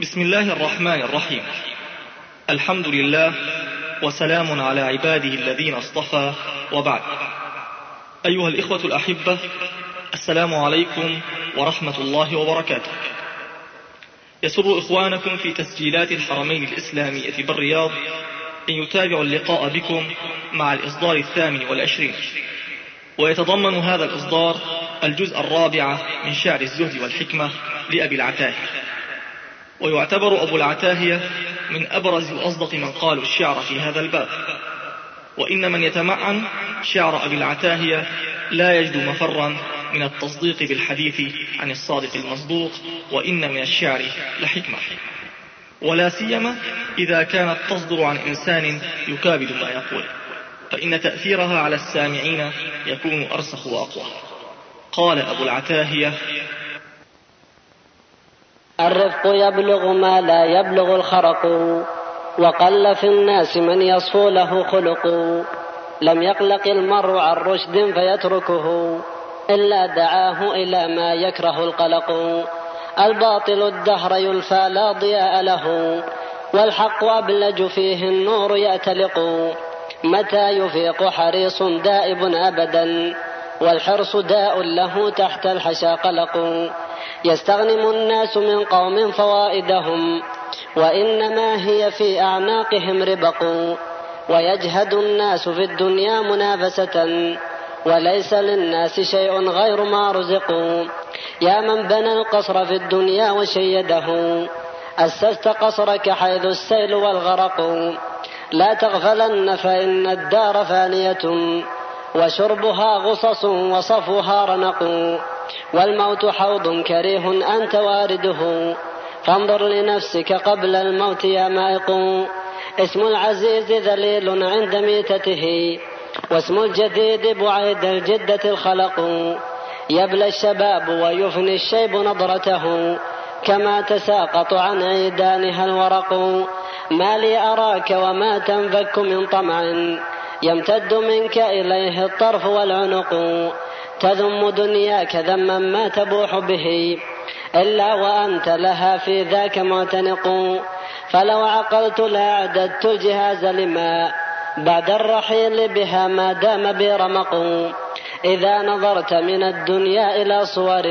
بسم الله الرحمن الرحيم. الحمد لله وسلام على عباده الذين اصطفى وبعد. أيها الإخوة الأحبة السلام عليكم ورحمة الله وبركاته. يسر إخوانكم في تسجيلات الحرمين الإسلامية بالرياض أن يتابعوا اللقاء بكم مع الإصدار الثامن والعشرين. ويتضمن هذا الإصدار الجزء الرابع من شعر الزهد والحكمة لأبي العتاهية ويعتبر أبو العتاهية من أبرز وأصدق من قالوا الشعر في هذا الباب. وإن من يتمعن شعر أبي العتاهية لا يجد مفرا من التصديق بالحديث عن الصادق المصدوق وإن من الشعر لحكمة. ولا سيما إذا كانت تصدر عن إنسان يكابد ما يقول فإن تأثيرها على السامعين يكون أرسخ وأقوى. قال أبو العتاهية الرفق يبلغ ما لا يبلغ الخرق وقل في الناس من يصفو له خلق. لم يقلق المرء عن رشد فيتركه إلا دعاه إلى ما يكره القلق. الباطل الدهر يلفى لا ضياء له والحق أبلج فيه النور يأتلق. متى يفيق حريص دائب أبدا؟ والحرص داء له تحت الحشا قلق يستغنم الناس من قوم فوائدهم وإنما هي في أعناقهم ربق. ويجهد الناس في الدنيا منافسة وليس للناس شيء غير ما رزقوا. يا من بنى القصر في الدنيا وشيده أسست قصرك حيث السيل والغرق. لا تغفلن فإن الدار فانية. وشربها غصص وصفها رنق. والموت حوض كريه أنت وارده. فانظر لنفسك قبل الموت يا مائق. اسم العزيز ذليل عند ميتته. واسم الجديد بعيد الجدة الخلق. يبلى الشباب ويفني الشيب نظرته. كما تساقط عن عيدانها الورق. ما لي أراك وما تنفك من طمع. يمتد منك إليه الطرف والعنق تذم دنياك ذما ما تبوح به. إلا وأنت لها في ذاك معتنق. فلو عقلت لأعددت الجهاز لما بعد الرحيل بها ما دام بي رمق إذا نظرت من الدنيا إلى صور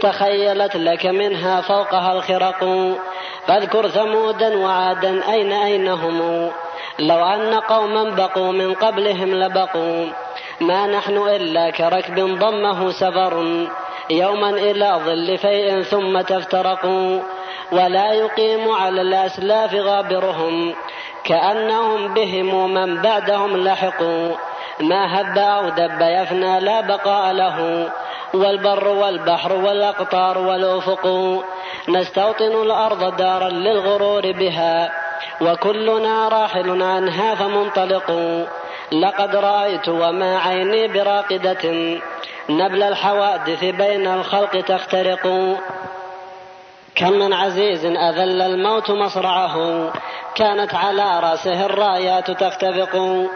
تخيلت لك منها فوقها الخرق. فاذكر ثمودا وعادا أين أين هم لو أن قوما بقوا من قبلهم لبقوا. ما نحن إلا كركب ضمه سفر. يوما إلى ظل فيء ثم تفترقوا ولا يقيم على الأسلاف غابرهم. كأنهم بهم من بعدهم لحقوا. ما هب أو دب يفنى لا بقاء له. والبر والبحر والأقطار والأفق. نستوطن الأرض دارا للغرور بها. وكلنا راحل عنها فمنطلق لقد رأيت وما عيني براقدة. نبل الحوادث بين الخلق تخترق. كم من عزيز أذل الموت مصرعه. كانت على رأسه الرايات تختفق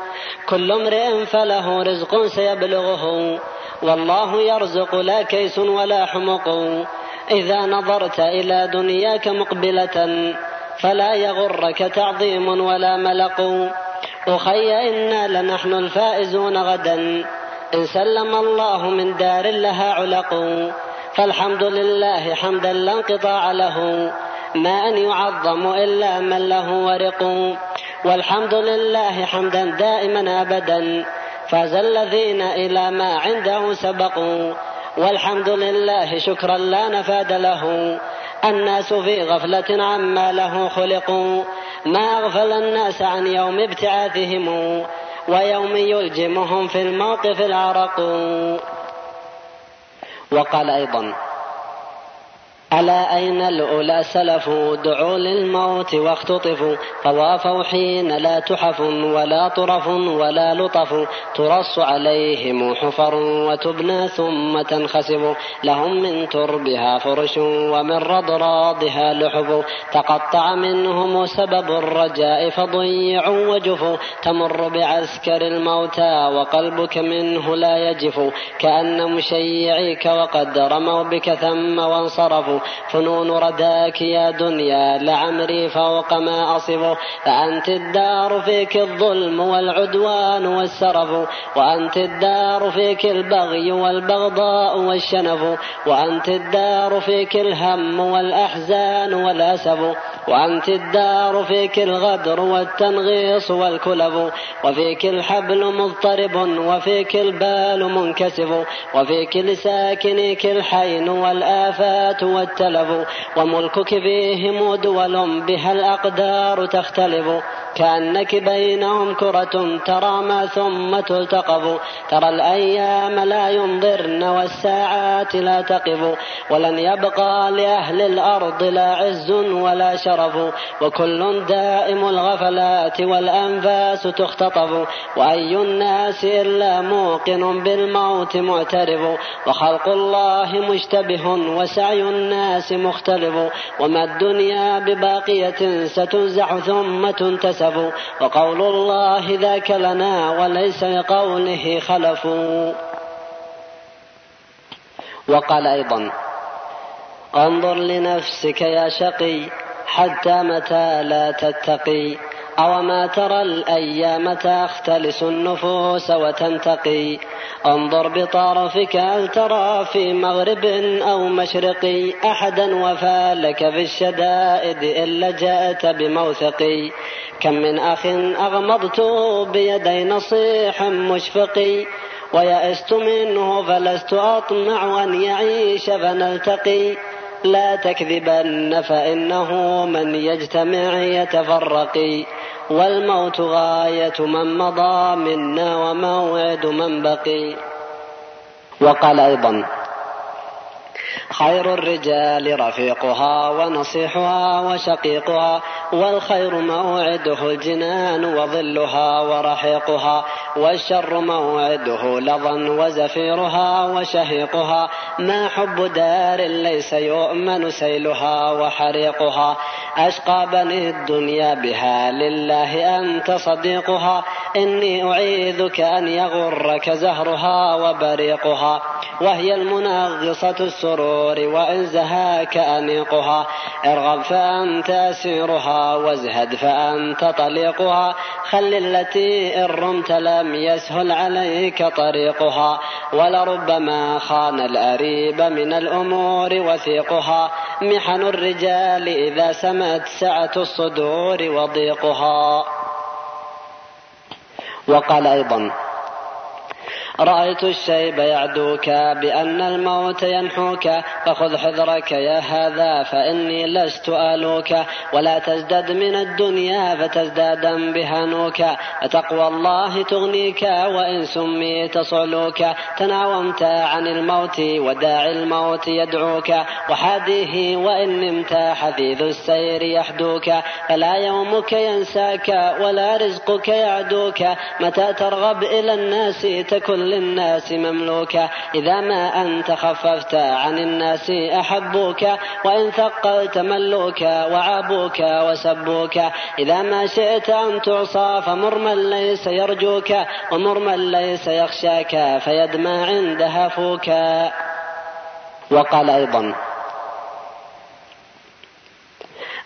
كل امرئ فله رزق سيبلغه. والله يرزق لا كيس ولا حمق. إذا نظرت إلى دنياك مقبلة. فلا يغرك تعظيم ولا ملق. أخي إنا لنحن الفائزون غدا. إن سلم الله من دار لها علق. فالحمد لله حمدا لا انقطاع له. ما أن يعظم إلا من له ورق. والحمد لله حمدا دائما أبدا. فاز الذين إلى ما عنده سبقوا. والحمد لله شكرا لا نفاد له. الناس في غفلة عما له خلقوا ما أغفل الناس عن يوم ابتعاثهم ويوم يلجمهم في الموقف العرق. وقال أيضا ألا أين الأولى سلفوا؟ دعوا للموت واختطفوا. فوافوا حين لا تحف ولا طرف ولا لطف. ترص عليهم حفر وتبنى ثم تنخسف. لهم من تربها فرش ومن رضراضها لحف. تقطع منهم سبب الرجاء فضيعوا وجفوا تمر بعسكر الموتى وقلبك منه لا يجف. كأن مشيعيك وقد رموا بك ثم وانصرفوا. فنون رداك يا دنيا لعمري فوق ما أصف. فأنت الدار فيك الظلم والعدوان والسرف. وأنت الدار فيك البغي والبغضاء والشنف. وأنت الدار فيك الهم والأحزان والأسف. وأنت الدار فيك الغدر والتنغيص والكلف وفيك الحبل مضطرب وفيك البال منكسف وفيك لساكنيك الحين والآفات والتلف وملكك فيهم دول بها الأقدار تختلف كأنك بينهم كرة ترى ما ثم تلتقف ترى الأيام لا ينظرن والساعات لا تقف ولن يبقى لأهل الأرض لا عز ولا شرف وكل دائم الغفلات والأنفاس تختطف وأي الناس إلا موقن بالموت معترف وخلق الله مشتبه وسعي الناس مختلف وما الدنيا بباقية ستنزع ثم كسبوا وقول الله ذاك لنا وليس لقوله خلف. وقال أيضا انظر لنفسك يا شقي. حتى متى لا تتقي أو ما ترى الأيام تختلس النفوس وتنتقي. انظر بطرفك هل ترى في مغرب أو مشرق أحدا وفالك في الشدائد إلا جاءت بموثقي كم من أخ أغمضت بيدي نصيح مشفقي ويأست منه فلست أطمع أن يعيش فنلتقي. لا تكذبن فإنه من يجتمع يتفرق والموت غاية من مضى منا وموعد من بقي. وقال أيضا خير الرجال رفيقها ونصيحها وشقيقها والخير موعده الجنان وظلها ورحيقها والشر موعده لظى وزفيرها وشهيقها. ما حب دار ليس يؤمن سيلها وحريقها. أشقى بني الدنيا بها لله أنت صديقها. إني أعيذك أن يغرك زهرها وبريقها. وهي المنغصة السرور وإن زهاك أنيقها ارغب فأنت أسيرها وازهد فأنت طليقها. خل التي إن رمت لم يسهل عليك طريقها. ولربما خان الأريب من الأمور وثيقها. محن الرجال إذا سمت سعة الصدور وضيقها. وقال أيضا رأيت الشيب يعدوك بأن الموت ينحوك فخذ حذرك يا هذا فإني لست آلوك. ولا تزدد من الدنيا فتزدادا بهانوك. فتقوى الله تغنيك وإن سميت صعلوك تناومت عن الموت وداعي الموت يدعوك. وحاديه وإن نمت حثيث السير يحدوك. فلا يومك ينساك ولا رزقك يعدوك. متى ترغب إلى الناس تكن للناس مملوكا. إذا ما أنت خففت عن الناس أحبوك وإن ثقلت ملوكا وعابوك وسبوك. إذا ما شئت أن تعصى فمر من ليس يرجوك ومر من ليس يخشاك فيدمى عند هفوك. وقال أيضا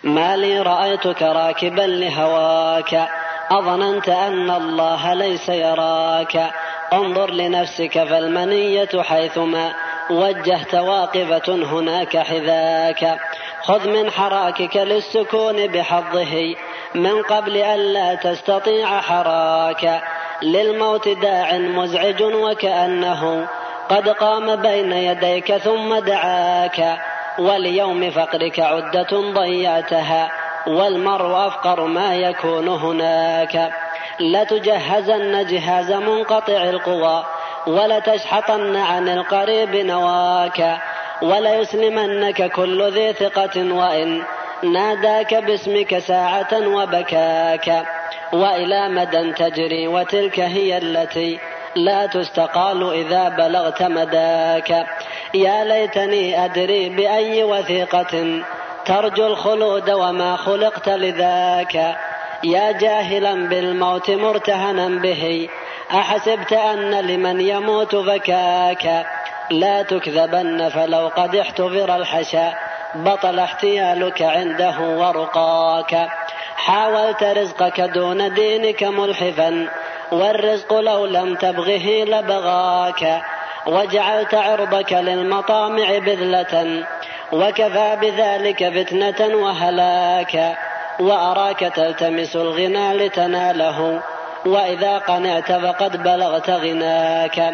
ما لي رأيتك راكبا لهواك أظننت أن الله ليس يراك. انظر لنفسك فالمنية حيثما وجهت واقفة هناك حذاك. خذ من حراكك للسكون بحظه من قبل ألا تستطيع حراك. للموت داع مزعج وكأنه قد قام بين يديك ثم دعاك. وليوم فقرك عدة ضيعتها والمرء أفقر ما يكون هناك. لتجهزن جهاز منقطع القوى ولتشحطن عن القريب نواك وليسلمنك كل ذي ثقة وإن ناداك باسمك ساعة وبكاك وإلى مدى تجري وتلك هي التي لا تستقال إذا بلغت مداك يا ليتني أدري بأي وثيقة ترجو الخلود وما خلقت لذاك يا جاهلا بالموت مرتهنا به أحسبت أن لمن يموت بكاك لا تكذبن فلو قد احتضر الحشا بطل احتيالك عنده ورقاك. حاولت رزقك دون دينك ملحفا والرزق لو لم تبغه لبغاك. وجعلت عرضك للمطامع بذلة وكفى بذلك فتنة وهلاكا وأراك تلتمس الغنى لتناله وإذا قنعت فقد بلغت غناك.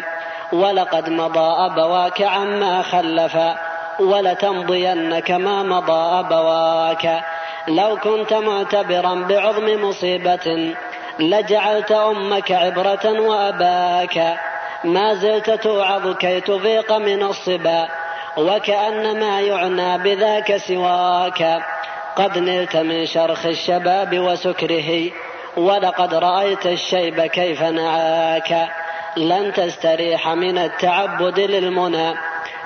ولقد مضى أبواك عما خلف ولتمضين كما مضى أبواك. لو كنت معتبرا بعظم مصيبة لجعلت أمك عبرة وأباك. ما زلت توعظ كي تفيق من الصبا وكأن ما يعنى بذاك سواك. قد نلت من شرخ الشباب وسكره ولقد رأيت الشيب كيف نعاك. لن تستريح من التعبد للمنى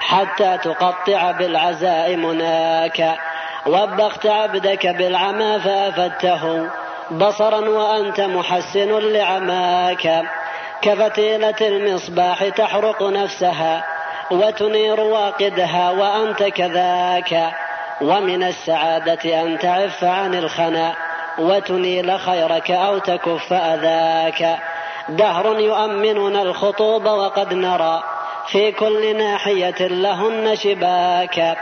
حتى تقطع بالعزاء مناك وبخت عبدك بالعمى فافدته بصرا وأنت محسن لعماك. كفتيلة المصباح تحرق نفسها وتنير واقدها وأنت كذاك. ومن السعادة أن تعف عن الخنا وتنيل خيرك أو تكف أذاك. دهر يؤمننا الخطوب وقد نرى في كل ناحية لهن شباكا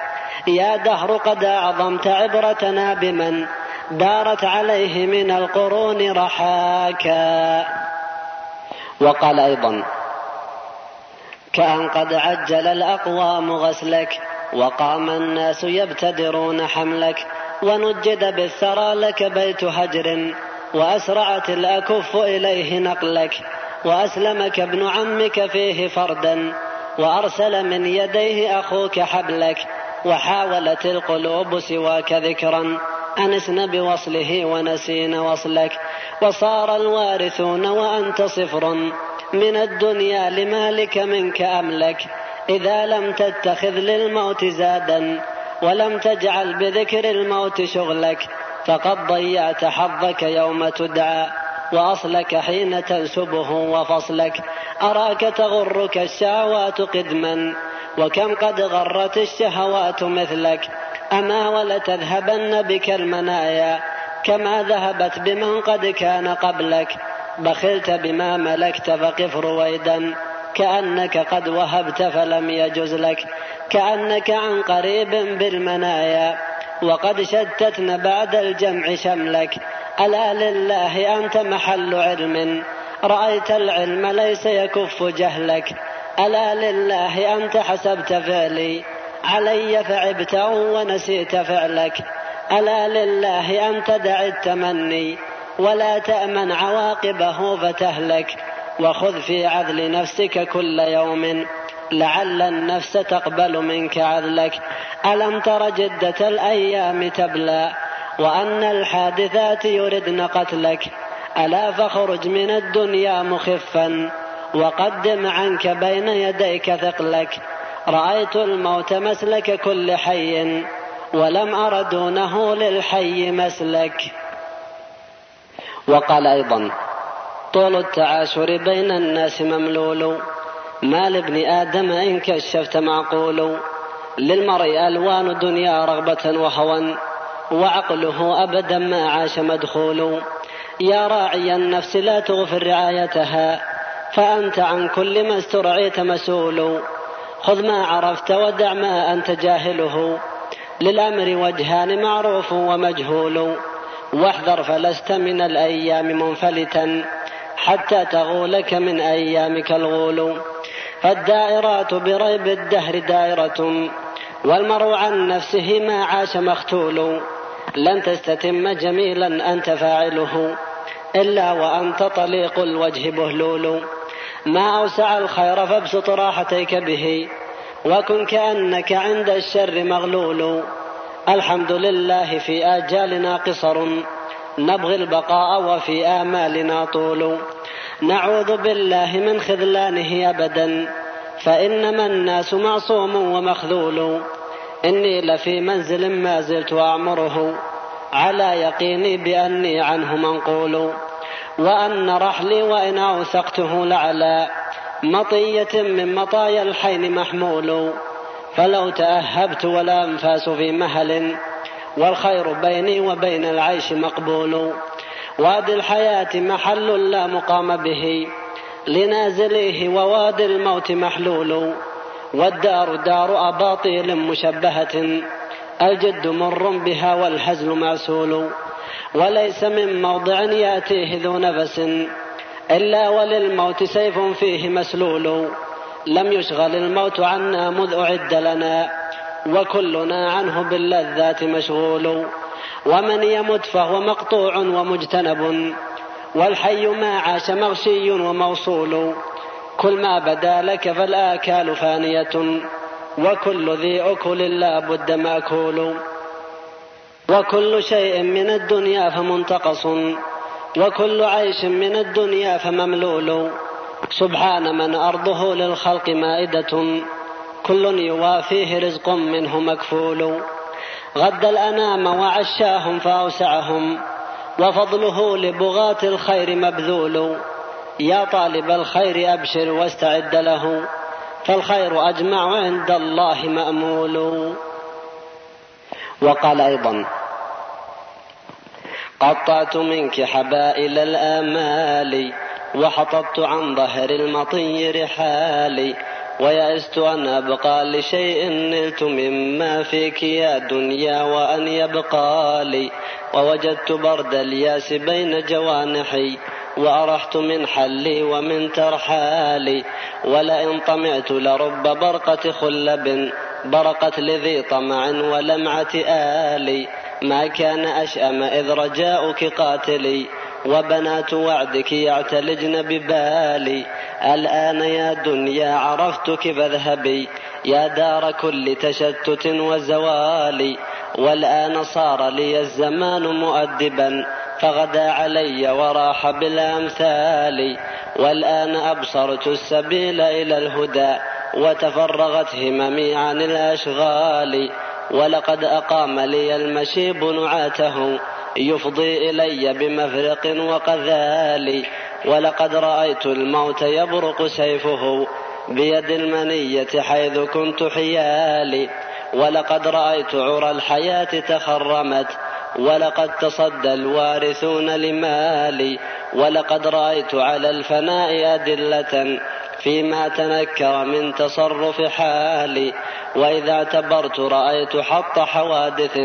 يا دهر قد أعظمت عبرتنا بمن دارت عليه من القرون رحاكا وقال أيضا كأن قد عجل الأقوام غسلك وقام الناس يبتدرون حملك ونجد بالثرى لك بيت هجر وأسرعت الأكف إليه نقلك وأسلمك ابن عمك فيه فردا وأرسل من يديه أخوك حبلك وحاولت القلوب سواك ذكرا أنسن بوصله ونسين وصلك وصار الوارثون وأنت صفر من الدنيا لمالك منك أملك. إذا لم تتخذ للموت زادا ولم تجعل بذكر الموت شغلك فقد ضيعت حظك يوم تدعى وأصلك حين تنسبه وفصلك. أراك تغرك الشهوات قدما وكم قد غرت الشهوات مثلك. أما ولتذهبن بك المنايا كما ذهبت بمن قد كان قبلك. بخلت بما ملكت فقف رويدا. كأنك قد وهبت فلم يجز لك كأنك عن قريب بالمنايا وقد شتتن بعد الجمع شملك. ألا لله أنت محل علم رأيت العلم ليس يكف جهلك. ألا لله أنت حسبت فعلي علي فعبت ونسيت فعلك. ألا لله أنت دع التمني ولا تأمن عواقبه فتهلك. وخذ في عذل نفسك كل يوم لعل النفس تقبل منك عذلك ألم تر جدة الأيام تبلى؟ وأن الحادثات يردن قتلك. ألا فاخرج من الدنيا مخفا وقدم عنك بين يديك ثقلك. رأيت الموت مسلك كل حي ولم أر دونه للحي مسلك. وقال أيضا طول التعاشر بين الناس مملول. ما لابن آدم إن كشفت معقول. للمرء ألوان دنيا رغبة وهوى وعقله أبدا ما عاش مدخول. يا راعي النفس لا تغفر رعايتها فأنت عن كل ما استرعيت مسؤول. خذ ما عرفت ودع ما أنت جاهله. للأمر وجهان معروف ومجهول. واحذر فلست من الأيام منفلتا. حتى تغولك من أيامك الغول. فالدائرات بريب الدهر دائرة والمرء عن نفسه ما عاش مختول. لن تستتم جميلا أنت فاعله إلا وأنت طليق الوجه بهلول. ما أوسع الخير فابسط راحتيك به وكن كأنك عند الشر مغلول. الحمد لله في آجالنا قصر. نبغي البقاء وفي آمالنا طول. نعوذ بالله من خذلانه أبدا. فإنما الناس معصوم ومخذول. إني لفي منزل ما زلت أعمره. على يقيني بأني عنه منقول. وأن رحلي وإن أوثقته لعلى. مطية من مطايا الحين محمول. فلو تأهبت والأنفاس في مهل. والخير بيني وبين العيش مقبول. وادي الحياة محل لا مقام به لنازليه ووادي الموت محلول. والدار دار أباطيل مشبهة الجد مر بها والهزل معسول. وليس من موضع يأتيه ذو نفس إلا وللموت سيف فيه مسلول. لم يشغل الموت عنا مذ أعد لنا. وكلنا عنه باللذات مشغول. ومن يمت فهو مقطوع ومجتنب. والحي ما عاش مغشي وموصول. كل ما بدا لك فالآكال فانية. وكل ذي أكل لا بد مأكول. وكل شيء من الدنيا فمنتقص. وكل عيش من الدنيا فمملول. سبحان من أرضه للخلق مائدة. كل يوافيه رزق منه مكفول. غد الأنام وعشاهم فأوسعهم وفضله لبغاة الخير مبذول. يا طالب الخير أبشر واستعد له فالخير أجمع عند الله مأمول. وقال أيضا قطعت منك حبائل الآمال وحطبت عن ظهر المطي رحالي ويأست أن أبقى لشيء نلت مما فيك يا دنيا وأن يبقى لي. ووجدت برد الياس بين جوانحي وأرحت من حلي ومن ترحالي. ولئن طمعت لرب برقة خلب برقت لذي طمع ولمعة آلي. ما كان أشأم إذ رجاؤك قاتلي. وبنات وعدك يعتلجن ببالي. الآن يا دنيا عرفتك فاذهبي. يا دار كل تشتت وزوال والآن صار لي الزمان مؤدبا. فغدا علي وراح بالأمثال. والآن أبصرت السبيل إلى الهدى. وتفرغت هممي عن الأشغال. ولقد أقام لي المشيب نعاته. يفضي إلي بمفرق وقذال ولقد رأيت الموت يبرق سيفه بيد المنية حيث كنت حيالي ولقد رأيت عرى الحياة تخرمت ولقد تصدى الوارثون لمالي ولقد رأيت على الفناء أدلة فيما تنكر من تصرف حالي وإذا اعتبرت رأيت حط حوادث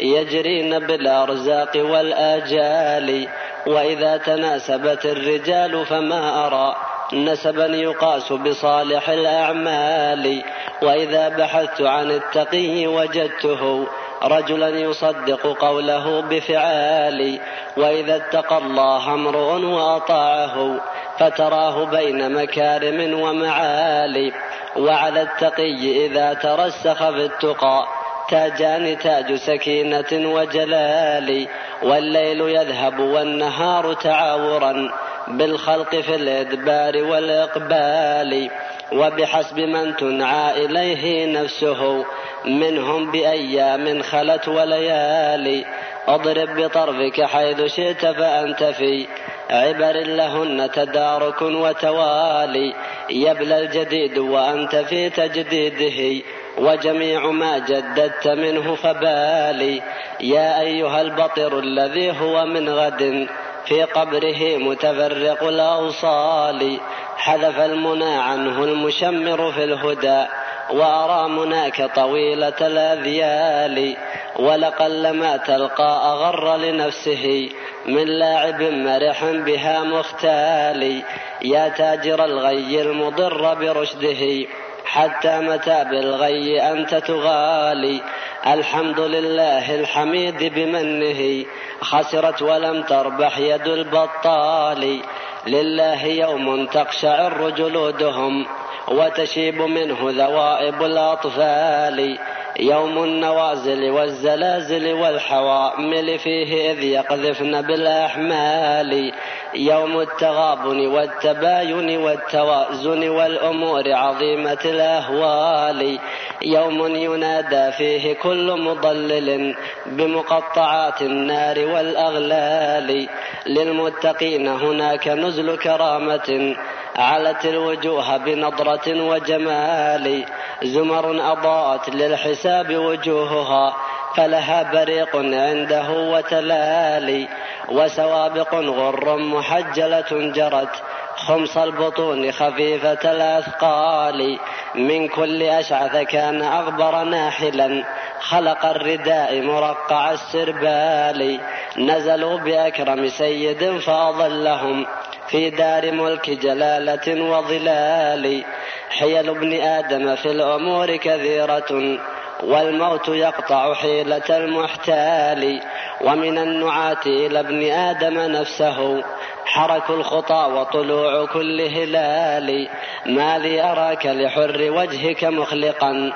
يجرين بالأرزاق والآجال وإذا تناسبت الرجال فما أرى نسبا يقاس بصالح الأعمال. وإذا بحثت عن التقي وجدته رجلا يصدق قوله بفعال. وإذا اتقى الله امرؤ وأطاعه فتراه بين مكارم ومعالي. وعلى التقي إذا ترسخ في التقى تاجان تاج سكينة وجلال والليل يذهب والنهار تعاورا بالخلق في الإدبار والإقبال. وبحسب من تنعى إليه نفسه منهم بأيام خلت وليالي. اضرب بطرفك حيث شئت فأنت في عبر لهن تدارك وتوالي. يبلى الجديد وأنت في تجديده. وجميع ما جددت منه فبالي. يا أيها البطر الذي هو من غد في قبره متفرق الأوصال. حذف المنى عنه المشمر في الهدى وأرى مناك طويلة الأذيال. ولقل ما تلقى أغر لنفسه من لاعب مرح بها مختال. يا تاجر الغي المضر برشده. حتى متى بالغي أنت تغالي. الحمد لله الحميد بمنه. خسرت ولم تربح يد البطال. لله يوم تقشعر جلودهم وتشيب منه ذوائب الأطفال. يوم النوازل والزلازل والحوامل فيه إذ يقذفن بالأحمال. يوم التغابن والتباين والتوازن والأمور عظيمة الأهوال. يوم ينادى فيه كل مضلل بمقطعات النار والأغلال. للمتقين هناك نزل كرامة علت الوجوه بنضرة وجمال. زمر أضاءت للحساب وجوهها فلها بريق عنده وتلالي وسوابق غر محجلة جرت خمص البطون خفيفة الأثقال. من كل أشعث كان أغبر ناحلا خلق الرداء مرقع السربال. نزلوا بأكرم سيد فأظلهم في دار ملك جلالة وظلال. حيل ابن آدم في الأمور كثيرة والموت يقطع حيلة المحتال. ومن النعاة إلى ابن آدم نفسه. حرك الخطى وطلوع كل هلال. ما لي أراك لحر وجهك مخلقا.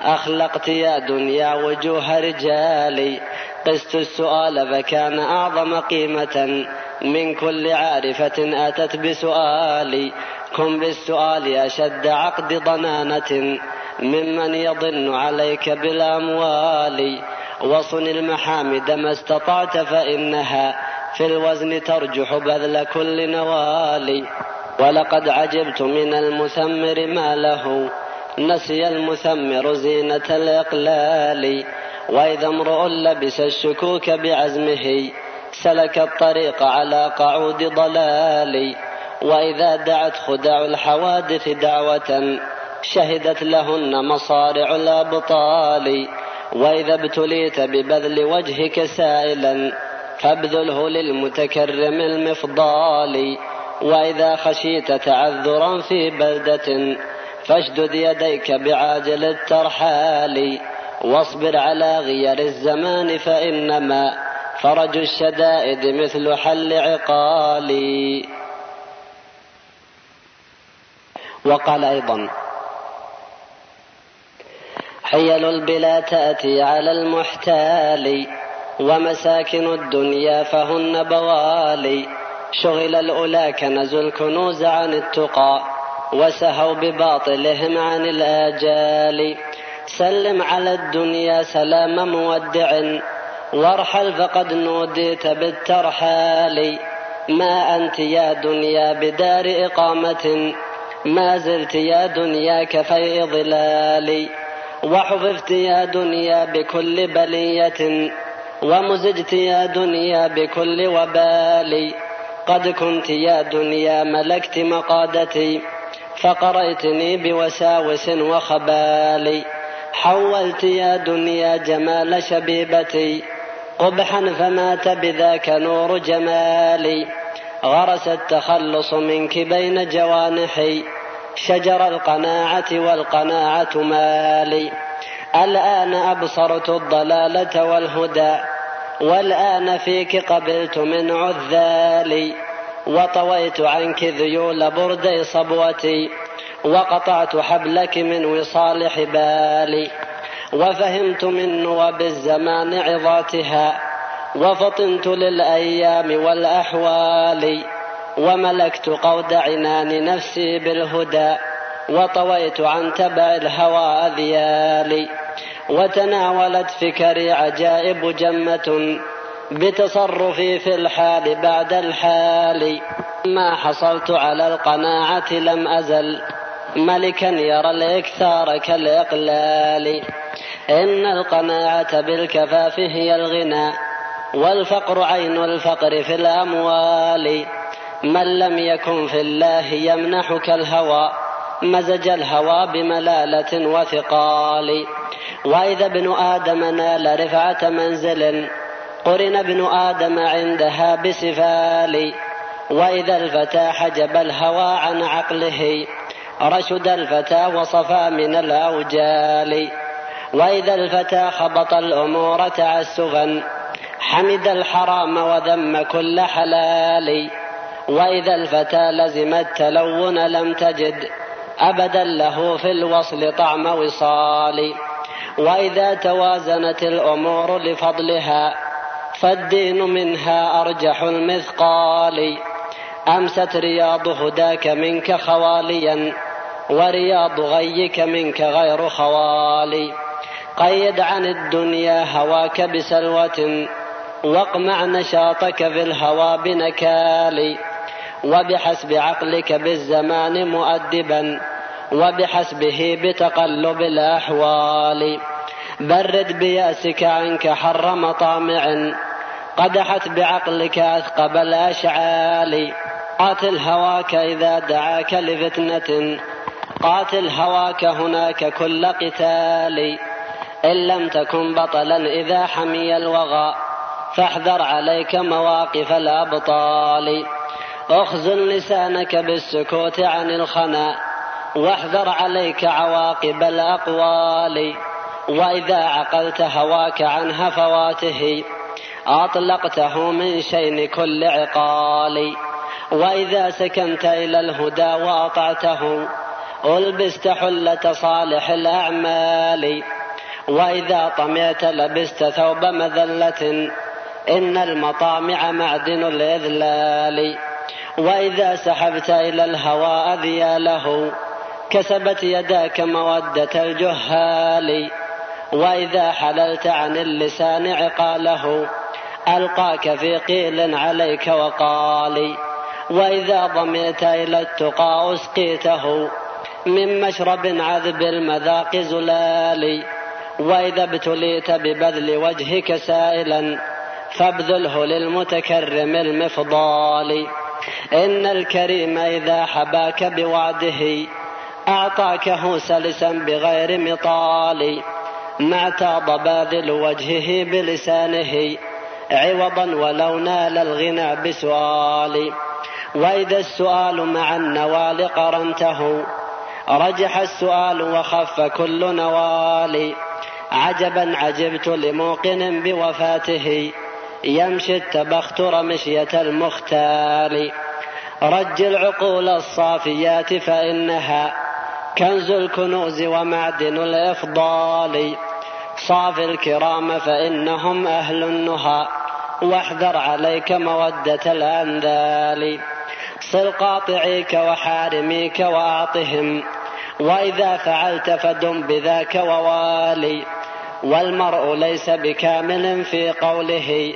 أخلقت يا دنيا وجوه رجالي قست السؤال فكان أعظم قيمة. من كل عارفة أتت بسؤالي. كن بالسؤال أشد عقد ضنانة ممن يضن عليك بالأموال وصن المحامد ما استطعت فإنها في الوزن ترجح بذل كل نوال ولقد عجبت من المثمر ما له نسي المثمر زينة الإقلال وإذا امرؤ لبس الشكوك بعزمه سلك الطريق على قعود ضلال وإذا دعت خدع الحوادث دعوة شهدت لهن مصارع الأبطال. وإذا ابتليت ببذل وجهك سائلا فابذله للمتكرم المفضال. وإذا خشيت تعذرا في بلدة فاشدد يديك بعاجل الترحال. واصبر على غير الزمان فإنما فرج الشدائد مثل حل عقالي وقال أيضا حيل البلا تأتي على المحتال ومساكن الدنيا فهن بوالي شغل الأولى كنزوا الكنوز عن التقى وسهوا بباطلهم عن الآجال. سلم على الدنيا سلام مودع وارحل فقد نوديت بالترحال. ما أنت يا دنيا بدار إقامة. ما زلت يا دنيا كفي ظلالي وحفظت يا دنيا بكل بلية ومزجت يا دنيا بكل وبال قد كنت يا دنيا ملكت مقادتي فقريتني بوساوس وخبال حولت يا دنيا جمال شبيبتي قبحا فمات بذاك نور جمالي. غرس التخلص منك بين جوانحي شجر القناعة والقناعة مالي. الآن أبصرت الضلالة والهدى والآن فيك قبلت من عذالي. وطويت عنك ذيول بردي صبوتي وقطعت حبلك من وصال حبالي. وفهمت من نوب الزمان عظاتها وفطنت للأيام والأحوال وملكت قود عنان نفسي بالهدى وطويت عن تبع الهوى أذيالي وتناولت فكري عجائب جمة بتصرفي في الحال بعد الحال ما حصلت على القناعة لم أزل ملكا يرى الإكثار كالإقلال إن القناعة بالكفاف هي الغنى والفقر عين الفقر في الأموال. من لم يكن في الله يمنحك الهوى مزج الهوى بملالة وثقال. وإذا ابن آدم نال رفعة منزل قرن ابن آدم عندها بسفال. وإذا الفتى حجب الهوى عن عقله رشد الفتى وصفى من الأوجال. وإذا الفتى خبط الأمور تعسفا حمد الحرام وذم كل حلال وإذا الفتى لزم التلون لم تجد أبدا له في الوصل طعم وصال. وإذا توازنت الأمور لفضلها فالدين منها أرجح المثقال. أمست رياض هداك منك خواليا ورياض غيك منك غير خوالي قيد عن الدنيا هواك بسلوة واقمع نشاطك في الهوى بنكال وبحسب عقلك بالزمان مؤدبا وبحسبه بتقلب الأحوال. برد بيأسك عنك حر مطامع قدحت بعقلك أثقب الأشعال. قاتل هواك إذا دعاك لفتنة قاتل هواك هناك كل قتال. إن لم تكن بطلا إذا حمي الوغى. فاحذر عليك مواقف الأبطال. أخزن لسانك بالسكوت عن الخنا واحذر عليك عواقب الأقوال. وإذا عقلت هواك عن هفواته أطلقته من شين كل عقال. وإذا سكنت إلى الهدى وأطعته ألبست حلة صالح الأعمال. وإذا طمعت لبست ثوب مذلة إن المطامع معدن الإذلال. وإذا سحبت إلى الهوى أذياله كسبت يداك مودة الجهال. وإذا حللت عن اللسان عقاله ألقاك في قيل عليك وقال. وإذا ضمئت إلى التقى أسقيته من مشرب عذب المذاق زلال. وإذا ابتليت ببذل وجهك سائلا فابذله للمتكرم المفضال. إن الكريم إذا حباك بوعده أعطاكه سلسا بغير مطال. ما اعتاض باذل وجهه بلسانه عوضا ولو نال الغنى بسؤال. وإذا السؤال مع النوال قرنته رجح السؤال وخف كل نوال. عجبا عجبت لموقن بوفاته يمشي التبختر مشية المختار. رج العقول الصافيات فإنها كنز الكنوز ومعدن الإفضال. صاف الكرام فإنهم أهل النهى واحذر عليك مودة الأنذال صل قاطعيك وحارميك وأعطهم وإذا فعلت فدم بذاك ووالي. والمرء ليس بكامل في قوله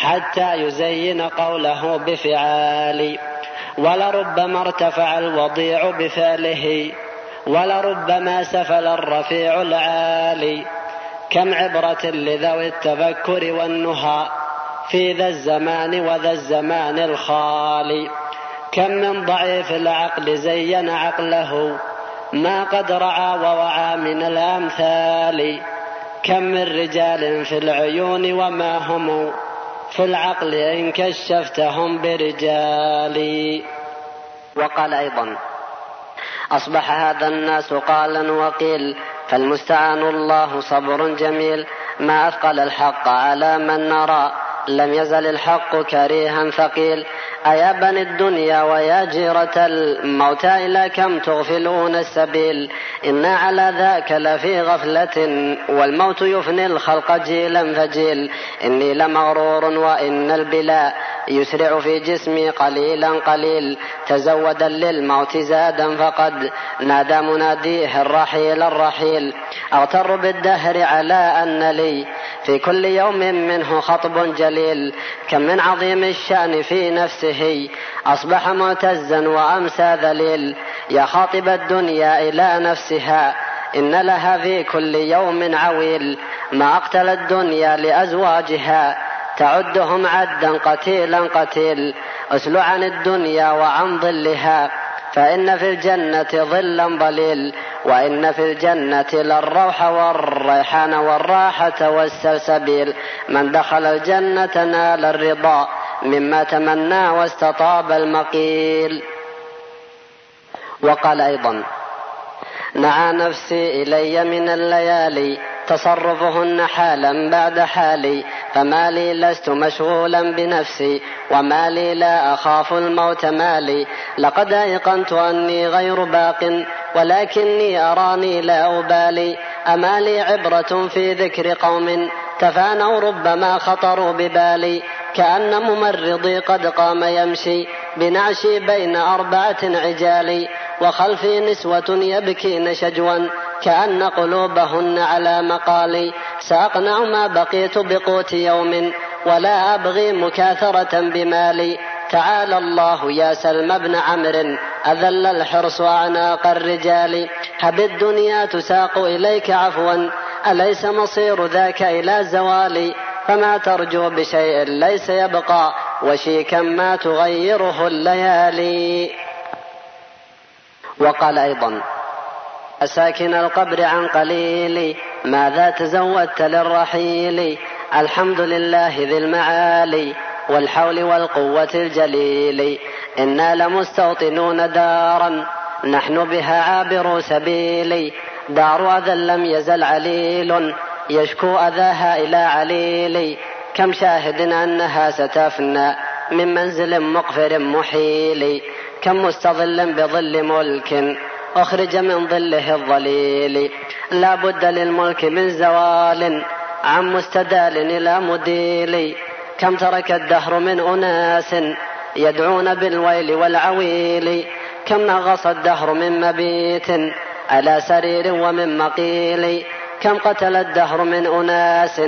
حتى يزين قوله بفعال. ولربما ارتفع الوضيع بفعله ولربما سفل الرفيع العالي كم عبرة لذوي التفكر والنهى في ذا الزمان وذا الزمان الخالي كم من ضعيف العقل زين عقله ما قد رعى ووعى من الأمثال. كم من رجال في العيون وما هم في العقل إن كشفتهم برجال. وقال أيضا أصبح هذا الناس قالا وقيل فالمستعان الله صبر جميل. ما أثقل الحق على من نرى لم يزل الحق كريها ثقيل. أيا بني الدنيا ويا جيرة الموتى إلى كم تغفلون السبيل؟ إنا على ذاك لفي غفلة والموت يفني الخلق جيلا فجيل. إني لمغرور وإن البلاء يسرع في جسمي قليلا قليل. تزودا للموت زادا فقد نادى مناديه الرحيل الرحيل. أغتر بالدهر على أن لي في كل يوم منه خطب جليل. كم من عظيم الشأن في نفسه. أصبح معتزا وأمسى ذليل. يا خاطب الدنيا إلى نفسها. إن لها في كل يوم عويل. ما أقتل الدنيا لأزواجها. تعدهم عدا قتيلا قتيل. اسل عن الدنيا وعن ظلها فإن في الجنة ظلا ظليل وإن في الجنة للروح والريحان والراحة والسلسبيل. من دخل الجنة نال الرضا مما تمنى واستطاب المقيل. وقال أيضا نعى نفسي إلي من الليالي تصرفهن حالا بعد حالي فما لي لست مشغولا بنفسي وما لي لا أخاف الموت مالي. لقد أيقنت أني غير باق ولكني أراني لا أبالي. أما لي عبرة في ذكر قوم تفانوا ربما خطروا ببالي كأن ممرضي قد قام يمشي بنعشي بين أربعة عجال وخلفي نسوة يبكين شجوا كأن قلوبهن على مقالي سأقنع ما بقيت بقوت يوم ولا أبغي مكاثرة بمالي تعالى الله يا سلم بن عمرو أذل الحرص أعناق الرجال. هب الدنيا تساق إليك عفوا أليس مصير ذاك إلى زوال فما ترجو بشيء ليس يبقى وشيكا ما تغيره الليالي. وقال أيضا أساكن القبر عن قليل ماذا تزودت للرحيل؟ الحمد لله ذي المعالي والحول والقوة الجليل. إنا لمستوطنون دارا نحن بها عابر سبيل دار أذى لم يزل عليل يشكو أذاها إلى عليل. كم شاهد أنها ستفنى من منزل مقفر محيل. كم مستظل بظل ملك أخرج من ظله الظليل. لا بد للملك من زوال عن مستدال إلى مديل. كم ترك الدهر من أناس يدعون بالويل والعويل. كم نغص الدهر من مبيت. على سرير ومن مقيل؟ كم قتل الدهر من أناس؟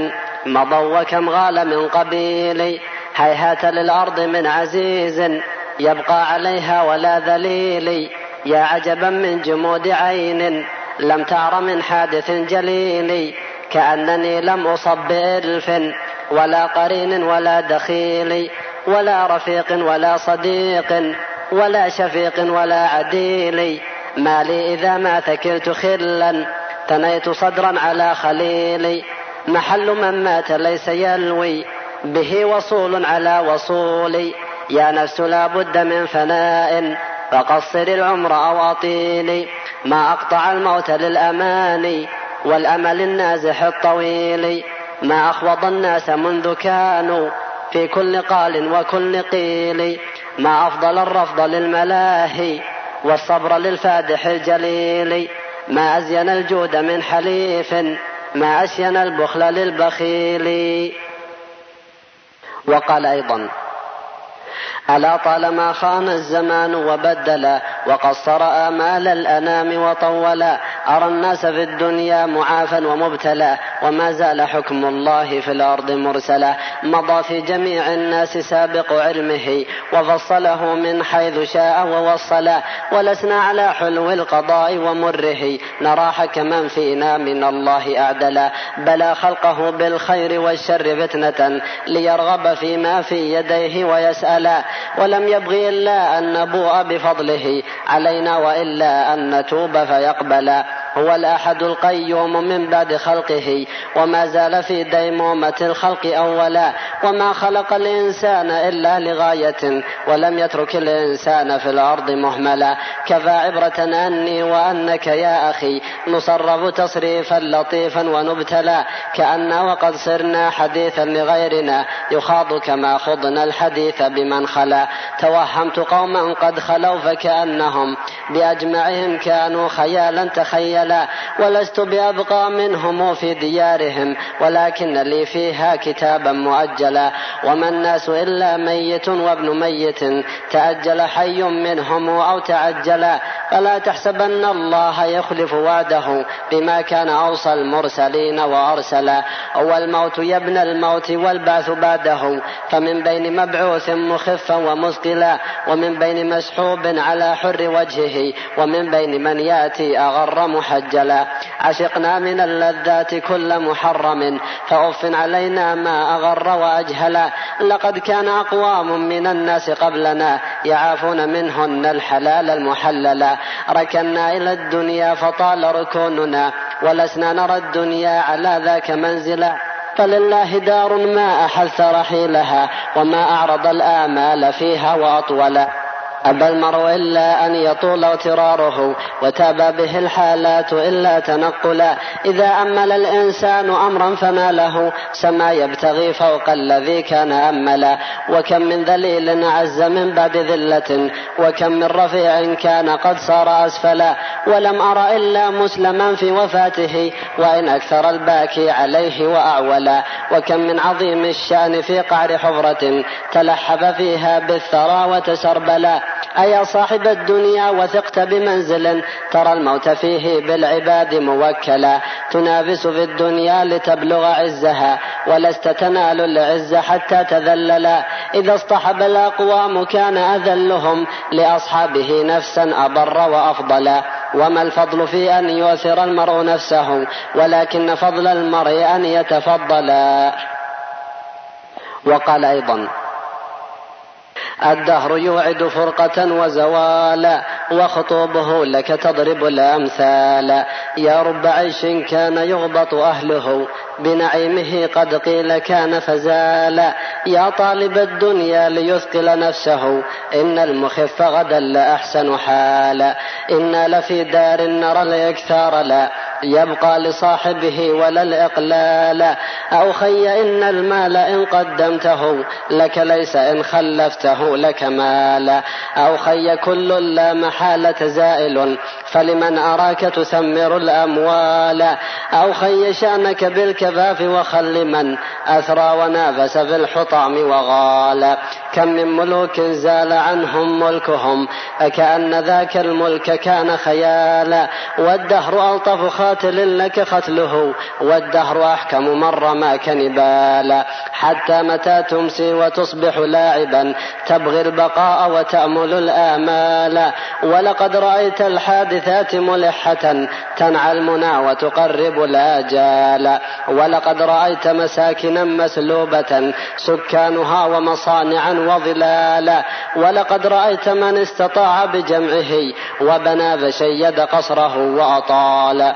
مضوا وكم غال من قبيل؟ هيهات للأرض من عزيز يبقى عليها ولا ذليل. يا عجبا من جمود عين لم تعر من حادث جليل. كأنني لم أصب بإلف ولا قرين ولا دخيل ولا رفيق ولا صديق ولا شفيق ولا عديل. ما لي إذا ما ثكلت خلا ثنيت صدرا على خليلي. محل من مات ليس يلوي به وصول على وصول يا نفس لا بد من فناء فقصر العمر أو أطيل ما أقطع الموت للأمان والأمل النازح الطويل ما أخوض الناس منذ كانوا في كل قال وكل قيل ما أفضل الرفض للملاهي والصبر للفادح الجليل. ما أزين الجود من حليف ما أشين البخل للبخيل. وقال أيضا ألا طالما خان الزمان وبدل وقصر آمال الأنام وطولا أرى الناس في الدنيا معافا ومبتلى وما زال حكم الله في الأرض مرسلا. مضى في جميع الناس سابق علمه وفصله من حيث شاء ووصلا ولسنا على حلو القضاء ومره نرى حكما فينا من الله أعدلا بلى خلقه بالخير والشر فتنة ليرغب فيما في يديه ويسألا ولم يبغي إلا أن نبوء بفضله علينا وإلا أن نتوب فيقبل. هو الأحد القيوم من بعد خلقه وما زال في ديمومة الخلق أولا وما خلق الإنسان إلا لغاية ولم يترك الإنسان في الأرض مهملا. كفى عبرة أني وأنك يا أخي نصرف تصريفا لطيفا ونبتلى كأن وقد صرنا حديثا لغيرنا يخاض كما خضنا الحديث بمن خلا. توهمت قوما قد خلوا فكأنهم بأجمعهم كانوا خيالا تخيلا. تعالى ولست بأبقى منهم في ديارهم ولكن لي فيها كتابا مؤجلا. وما الناس إلا ميت وابن ميت تأجل حي منهم أو تعجلا. فلا تحسبن الله يخلف وعده بما كان أوصى المرسلين وأرسلا. هو الموت يبنى الموت والبعث بعده. فمن بين مبعوث مخفا ومثقلا ومن بين مسحوب على حر وجهه. ومن بين من يأتي أغر محجلا مسجلا عشقنا من اللذات كل محرم. فأف علينا ما أغر وأجهلا لقد كان أقوام من الناس قبلنا يعافون منهن الحلال المحللا ركنا إلى الدنيا فطال ركوننا. ولسنا نرى الدنيا على ذاك منزلا فلله دار ما أحث رحيلها وما أعرض الآمال فيها وأطولا أبى المرء إلا أن يطول اغتراره وتابى به الحالات إلا تنقلا. إذا أمل الإنسان أمرا فما له؟ سما يبتغي فوق الذي كان أملا. وكم من ذليل عز من بعد ذلة وكم من رفيع كان قد صار أسفلا. ولم أر إلا مسلما في وفاته وإن أكثر الباكي عليه وأعولا. وكم من عظيم الشأن في قعر حفرة تلحف فيها بالثرى وتسربلا. أيا صاحب الدنيا وثقت بمنزل ترى الموت فيه بالعباد موكلا. تنافس في الدنيا لتبلغ عزها ولست تنال العز حتى تذللا إذا اصطحب الأقوام كان أذلهم لأصحابه نفسا أبر وأفضل. وما الفضل في أن يؤثر المرء نفسه ولكن فضل المرء أن يتفضل. وقال أيضا الدهر يوعد فرقة وزوالا وخطوبه لك تضرب الأمثال. يا رب عيش كان يغبط أهله بنعيمه قد قيل كان فزالا. يا طالب الدنيا ليثقل نفسه إن المخف غدا لأحسن حالا. إنا لفي دار نرى الإكثار لا يبقى لصاحبه ولا الإقلال. أو خي إن المال إن قدمته لك ليس إن خلفته لك مالا أو خي كل لا محالة زائل فلمن أراك تثمر الأموال. أو خي شأنك بالكفاف وخل من أثرى ونافس في الحطام وغال. كم من ملوك زال عنهم ملكهم أكأن ذاك الملك كان خيالا. والدهر ألطف خاتل لك ختله والدهر أحكم من رماك نبالا حتى متى تمسي وتصبح لاعبا تبغي البقاء وتأمل الآمال. ولقد رأيت الحادثات ملحة تنعى المنى وتقرب الآجال. ولقد رأيت مساكنا مسلوبة سكانها ومصانعا وظلالا ولقد رأيت من استطاع بجمعه وبنى فشيد قصره وأطال.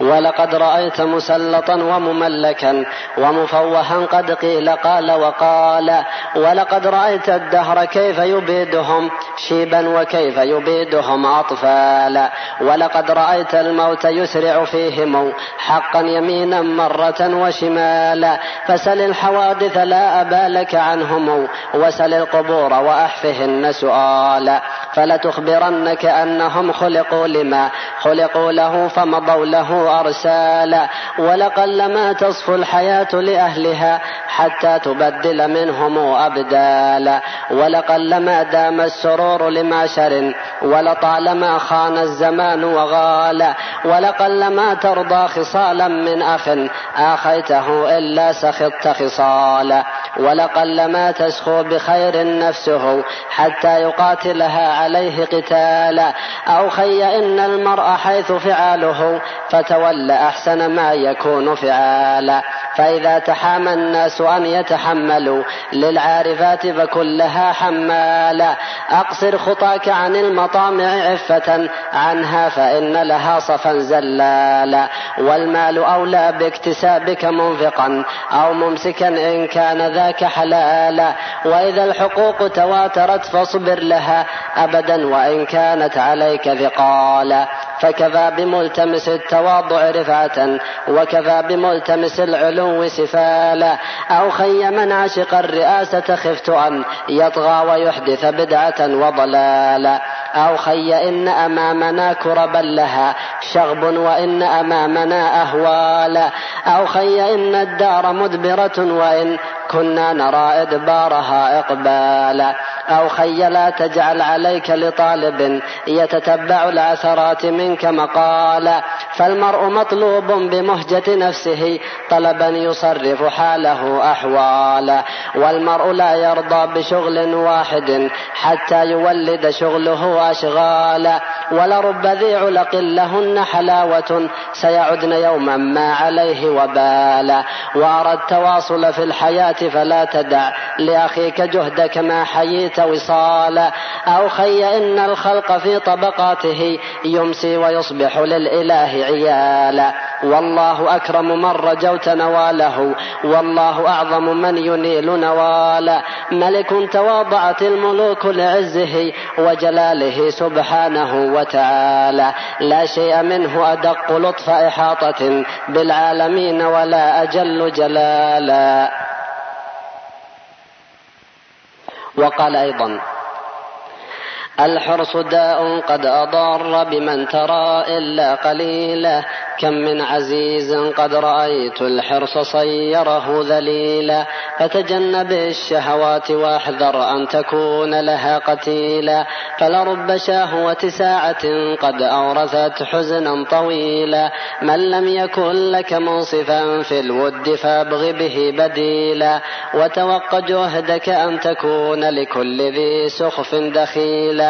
ولقد رأيت مسلطا ومملكا ومفوها قد قيل قال وقال ولقد رأيت الدهر كيف يبيدهم شيبا وكيف يبيدهم أطفالا ولقد رأيت الموت يسرع فيهم حقا يمينا مرة وشمالا فسل الحوادث لا أبا لك عنهم وسل القبور وأحفهن سؤالا فلتخبرنك أنهم خلقوا لما خلقوا له فمضوا له أرسالا ولقلما تصفو الحياة لأهلها حتى تبدل منهم أبدالا ولقلما دام السرور لمعشر ولطالما خان الزمان وغالا ولقلما ترضى خصالا من أخ آخيته إلا سخطت خصالا ولقلما تسخو بخير نفسه حتى يقاتلها عليه قتالا. أو خي إن المرء حيث فعاله فتول أحسن ما يكون فعالا. فإذا تحامى الناس أن يتحملوا للعارفات فكلها حمالا. أقصر خطاك عن المطامع عفة عنها فإن لها صفا زلالا. والمال أولى باكتسابك منفقا أو ممسكا إن كان ذاك حلالا وإذا الحقوق تواترت فاصبر لها أبدا وإن كانت عليك ثقالا. فكفى بملتمس التواضع رفعة وكفى بملتمس العلو سفالا. أو خي من عشق الرئاسة خفت أن يطغى ويحدث بدعة وضلالا. أو خي إن أمامنا كربا لها شغب وإن أمامنا أهوالا. أو خي إن الدار مدبرة وإن كنا نرى إدبارها إقبالا. أو خي لا تجعل عليك لطالب يتتبع العثرات منك مقالا. فالمرء مطلوب بمهجة نفسه طلبا يصرف حاله أحوالا. والمرء لا يرضى بشغل واحد حتى يولد شغله أشغالا. ولرب ذي علق لهن حلاوة سيعدن يوما ما عليه وبالا. وأرى التواصل في الحياة فلا تدع لأخيك جهدك ما حييت وصالا. أو خي إن الخلق في طبقاته يمسي ويصبح للإله عيالا. والله أكرم من رجوت نواله. والله أعظم من ينيل نوالا. ملك تواضعت الملوك لعزه وجلاله سبحانه وتعالى. لا شيء منه أدق لطف إحاطة بالعالمين ولا أجل جلالا. وقال أيضا الحرص داء قد أضر بمن ترى إلا قليلا. كم من عزيز قد رأيت الحرص صيره ذليلا. فتجنب الشهوات واحذر أن تكون لها قتيلا. فلرب شهوة ساعة قد أورثت حزنا طويلا. من لم يكن لك منصفا في الود فابغ به بديلا. وتوق جهدك أن تكون لكل ذي سخف دخيلا.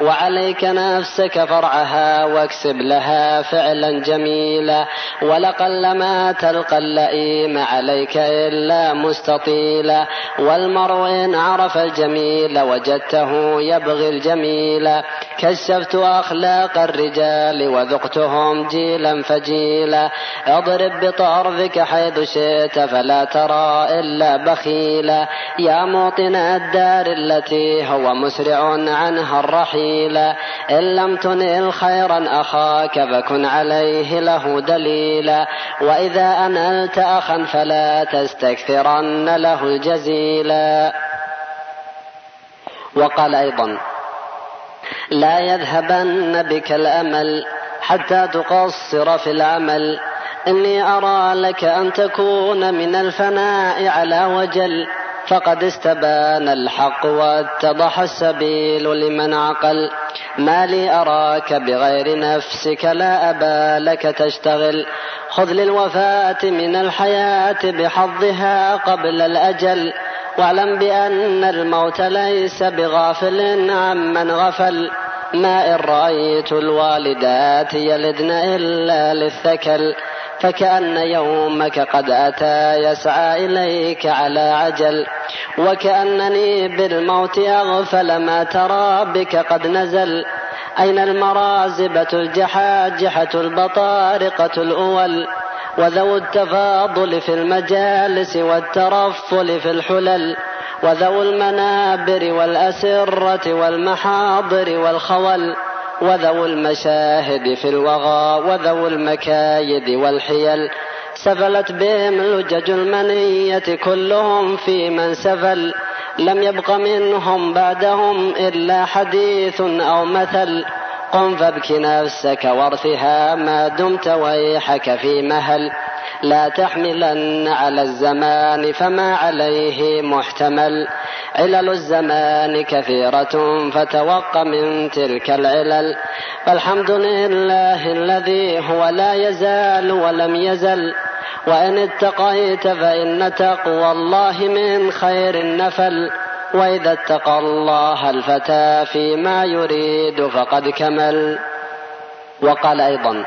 وعليك نفسك فرعها واكسب لها فعلا جميلا. ولقل ما تلقى اللئيم عليك إلا مستطيلا. والمرء إن عرف الجميل وجدته يبغي الجميل. كشفت أخلاق الرجال وذقتهم جيلا فجيلا. اضرب بطرفك حيث شئت فلا ترى إلا بخيلا. يا موطن الدار التي هو مسرع عنها الرحيلا إن لم تنل خيرا أخاك فكن عليه له دليلا. وإذا أنلت أخا فلا تستكثرن له الجزيلا وقال أيضا لا يذهبن بك الأمل حتى تقصر في العمل. إني أرى لك أن تكون من الفناء على وجل. فقد استبان الحق واتضح السبيل لمن عقل. ما لي أراك بغير نفسك لا أبا لك تشتغل. خذ للوفاة من الحياة بحظها قبل الأجل. واعلم بأن الموت ليس بغافل عمن غفل. ما إن رأيت الوالدات يلدن إلا للثكل. فكأن يومك قد أتى يسعى إليك على عجل وكأنني بالموت أغفل ما ترى بك قد نزل. أين المرازبة الجحاجحة البطارقة الأول؟ وذو التفاضل في المجالس والترفل في الحلل. وذو المنابر والأسرة والمحاضر والخول. وذو المشاهد في الوغى وذو المكايد والحيل. سفلت بهم لجج المنية كلهم في من سفل. لم يبق منهم بعدهم إلا حديث أو مثل. قم فابك نفسك وارثها ما دمت ويحك في مهل. لا تحملن على الزمان فما عليه محتمل. علل الزمان كثيرة فتوق من تلك العلل. فالحمد لله الذي هو لا يزال ولم يزل. وإن اتقيت فإن تقوى الله من خير النفل. وإذا اتقى الله الفتى فيما يريد فقد كمل. وقال أيضا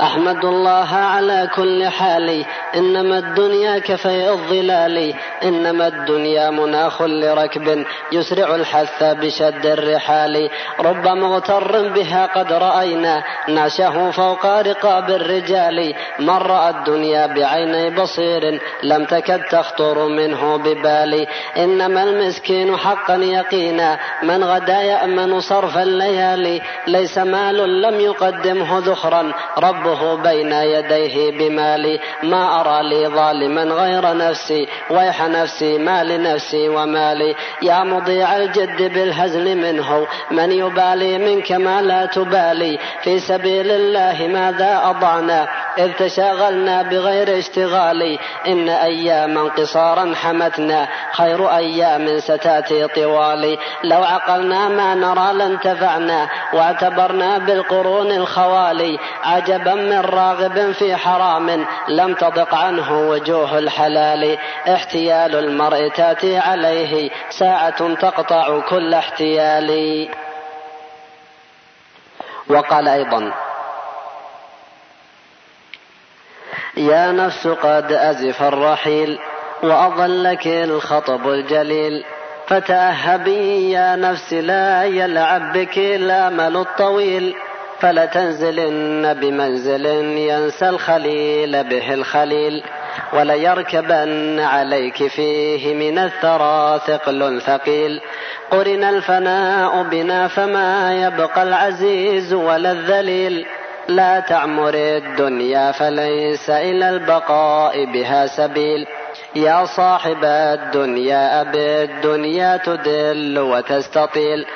أحمد الله على كل حال إنما الدنيا كفي الظلال إنما الدنيا مناخ لركب يسرع الحث بشد الرحال. رب مغتر بها قد رأينا نعشه فوق رقاب الرجال. من رأى الدنيا بعيني بصير لم تكد تخطر منه ببال. إنما المسكين حقا يقينا من غدا يأمن صرف الليالي. ليس مال لم يقدمه ذخرا ربه بين يديه بمالي ما أرى لي ظالما غير نفسي ويح نفسي ما لنفسي ومالي. يا مضيع الجد بالهزل منه من يبالي منك ما لا تبالي. في سبيل الله ماذا أضعنا؟ إذ تشاغلنا بغير اشتغال إن أياما قصارا حمتنا خير أيام ستأتي طوالي. لو عقلنا ما نرى لانتفعنا واعتبرنا بالقرون الخوالي. عجبا من راغب في حرام لم تضق عنه وجوه الحلال. احتيال المرء تأتي عليه ساعة تقطع كل احتيال. وقال أيضا يا نفس قد أزف الرحيل وأضلك الخطب الجليل فتأهبي يا نفس لا يلعب بك الأمل الطويل. فلتنزلن بمنزل ينسى الخليل به الخليل وليركبن عليك فيه من الثرى ثقل ثقيل قرن الفناء بنا فما يبقى العزيز ولا الذليل لا تعمر الدنيا فليس إلى البقاء بها سبيل يا صاحب الدنيا أبي الدنيا تدل وتستطيل.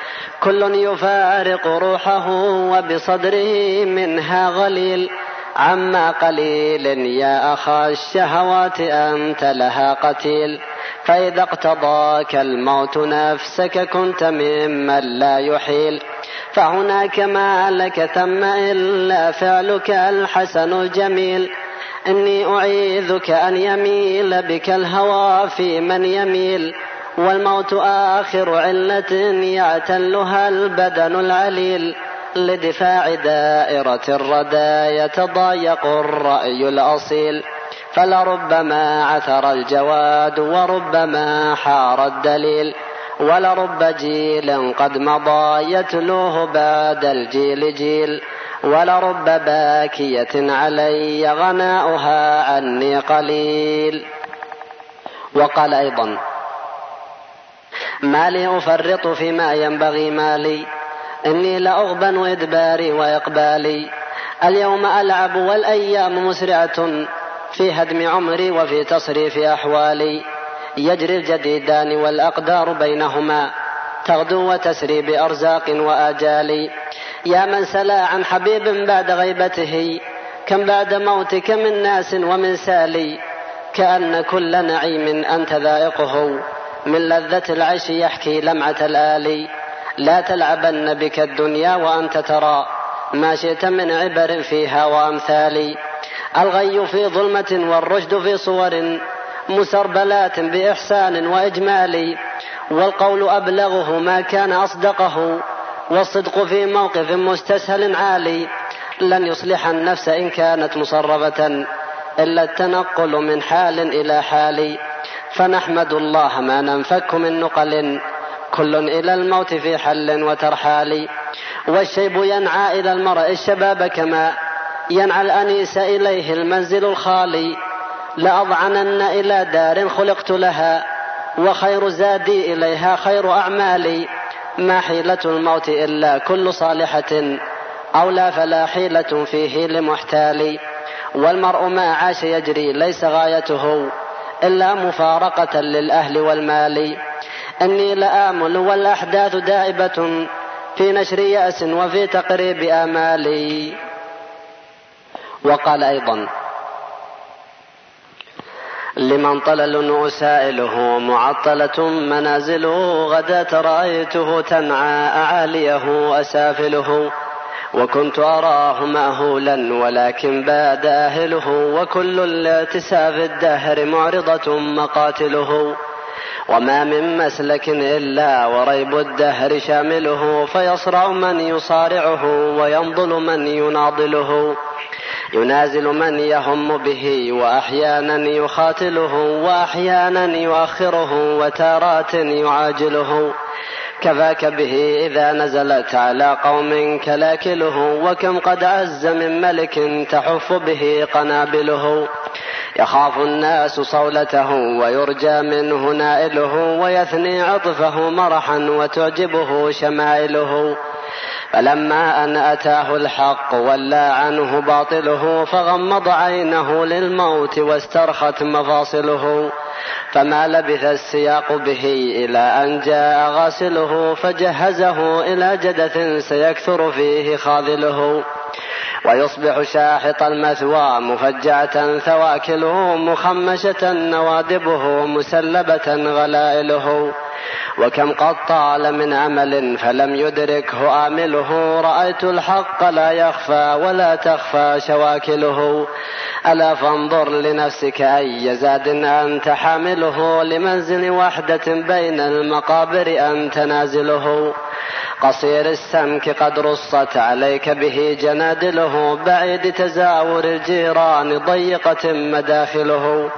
كل يفارق روحه وبصدره منها غليل. عما قليل يا أخا الشهوات أنت لها قتيل. فإذا اقتضاك الموت نفسك كنت ممن لا يحيل. فهناك ما لك ثم إلا فعلك الحسن الجميل. إني أعيذك أن يميل بك الهوى في من يميل والموت آخر علة يعتلها البدن العليل. لدفاع دائرة الردى يتضايق الرأي الأصيل. فلربما عثر الجواد وربما حار الدليل. ولرب جيل قد مضى يتلوه بعد الجيل جيل. ولرب باكية علي غناؤها عني قليل. وقال أيضا ما لي أفرط فيما ينبغي مالي إني لأغبن إدباري وإقبالي. اليوم ألعب والأيام مسرعة في هدم عمري وفي تصريف أحوالي. يجري الجديدان والأقدار بينهما تغدو وتسري بأرزاق وآجال يا من سلا عن حبيب بعد غيبته كم بعد موتك من ناس ومن سالي كأن كل نعيم أنت ذائقه. من لذة العيش يحكي لمعة الآلي لا تلعبن بك الدنيا وأنت ترى ما شئت من عبر فيها وأمثال الغي في ظلمة والرشد في صور مسربلات بإحسان وإجمال والقول أبلغه ما كان أصدقه والصدق في موقف مستسهل عالي. لن يصلح النفس إن كانت مصرفة إلا التنقل من حال إلى حال. فنحمد الله ما ننفك من نقل. كل إلى الموت في حل وترحال. والشيب ينعى إلى المرء الشباب كما ينعى الأنيس إليه المنزل الخالي لأضعنن إلى دار خلقت لها وخير زادي إليها خير أعمالي. ما حيلة الموت إلا كل صالحة أو لا فلا حيلة فيه لمحتال. والمرء ما عاش يجري ليس غايته إلا مفارقة للأهل والمال. أني لآمل والأحداث دائبة في نشر يأس وفي تقريب آمالي. وقال أيضا لمن طلل وسائله معطلة منازله غداة رأيته تنعى أعاليه أسافله. وكنت أراه مأهولا ولكن باد أهله. وكل لاتساف الدهر معرضة مقاتله. وما من مسلك إلا وريب الدهر شامله. فيصرع من يصارعه وينضل من يناضله. ينازل من يهم به وأحيانا يخاتله وأحيانا يؤخره وتارات يعاجله. كفاك به إذا نزلت على قوم كلاكله وكم قد عز من ملك تحف به قنابله. يخاف الناس صولته ويرجى منه نائله ويثني عطفه مرحا وتعجبه شمائله. فلما أن أتاه الحق ولى عنه باطله فغمض عينه للموت واسترخت مفاصله. فما لبث السياق به إلى أن جاء غاسله فجهزه إلى جدث سيكثر فيه خاذله. ويصبح شاحط المثوى مفجعة ثواكله مخمشة نوادبه مسلبة غلائله. وكم قد طال من عمل فلم يدركه آمله رأيت الحق لا يخفى ولا تخفى شواكله. ألا فانظر لنفسك أي زاد أنت حامله. لمنزل وحدة بين المقابر أنت نازله قصير السمك قد رصت عليك به جنادله. بعيد تزاور الجيران ضيقة مداخله.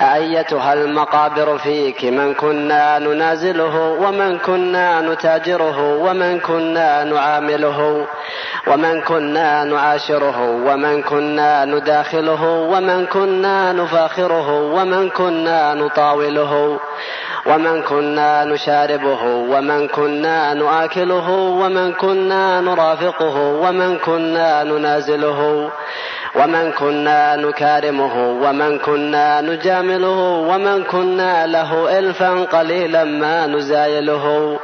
أيتها المقابر فيك من كنا ننازله ومن كنا نتاجره ومن كنا نعامله ومن كنا نعاشره ومن كنا نداخله ومن كنا نفاخره ومن كنا نطاوله ومن كنا نشاربه ومن كنا نآكله ومن كنا نرافقه ومن كنا ننازله ومن كنا نكارمه ومن كنا نجامله ومن كنا له إلفا قليلا ما نزايله.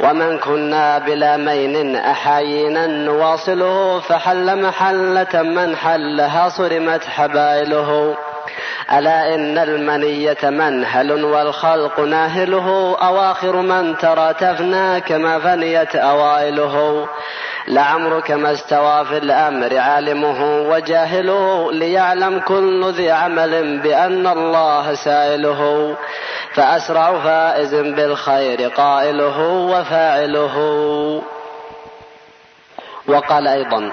ومن كنا بلا مين أحايينا نواصله فحل محلة من حلها صرمت حبائله. ألا إن المنية منهل والخلق ناهله أواخر من ترى تفنى كما فنيت أوائله. لعمرك ما استوى في الأمر عالمه وجاهله ليعلم كل ذي عمل بأن الله سائله. فأسرع فائز بالخير قائله وفاعله. وقال أيضا